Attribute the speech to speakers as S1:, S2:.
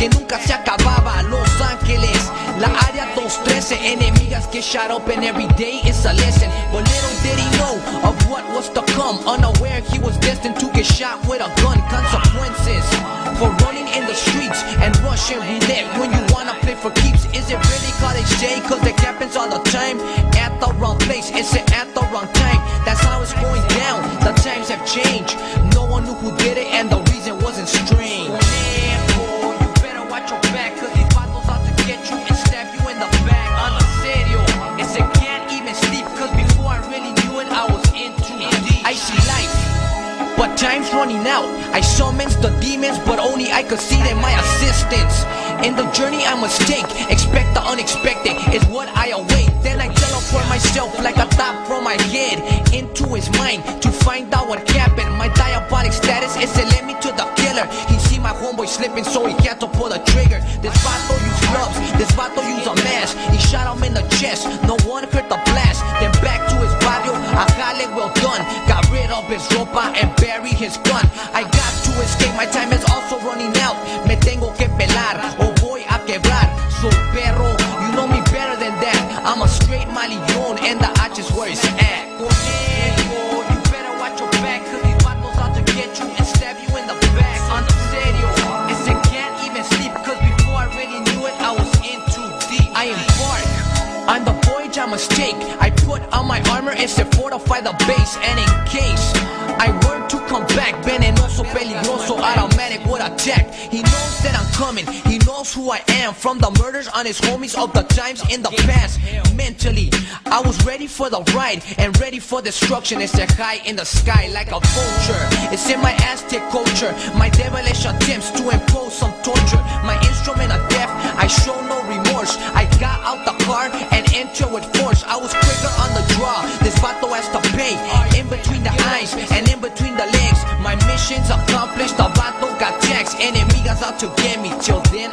S1: que nunca se acababa. Los Ángeles, la área 213, enemigas get shot and every day is a lesson. But little did he know of what was to come. Unaware he was destined to get shot with a gun. Consequences for running in the streets and Russian roulette when you wanna play for keeps. Is it really college day? Cause it happens all the time. At the wrong place, is it time's running out. I summons the demons, but only I could see them my assistance. In the journey I must take, expect the unexpected is what I await. Then I teleport myself like a thought from my head into his mind to find out what happened. My diabolic status is it led me to the killer. He see my homeboy slipping, so he had to pull the trigger. This vato use gloves, this vato use a mask. He shot him in the chest, no his ropa and buried his gun. I got to escape, my time is also running out. Me tengo que pelar o voy a quebrar. So perro, you know me better than that. I'm a straight malion and the H is where it's at. You better watch your these to get you and stab you in the back. A can't even before I really knew it I was in too deep. I. Armor and to fortify the base and in case I were to come back, venenoso, peligroso, automatic would attack. He knows that I'm coming, he knows who I am from the murders on his homies of the times in the past. Mentally, I was ready for the ride and ready for destruction. It's a high in the sky like a vulture. It's in my Aztec culture, my devilish attempts to impose some torture. My instrument of death, I show and in between the legs. My mission's accomplished, the battle got text. Enemy guys out to get me, till then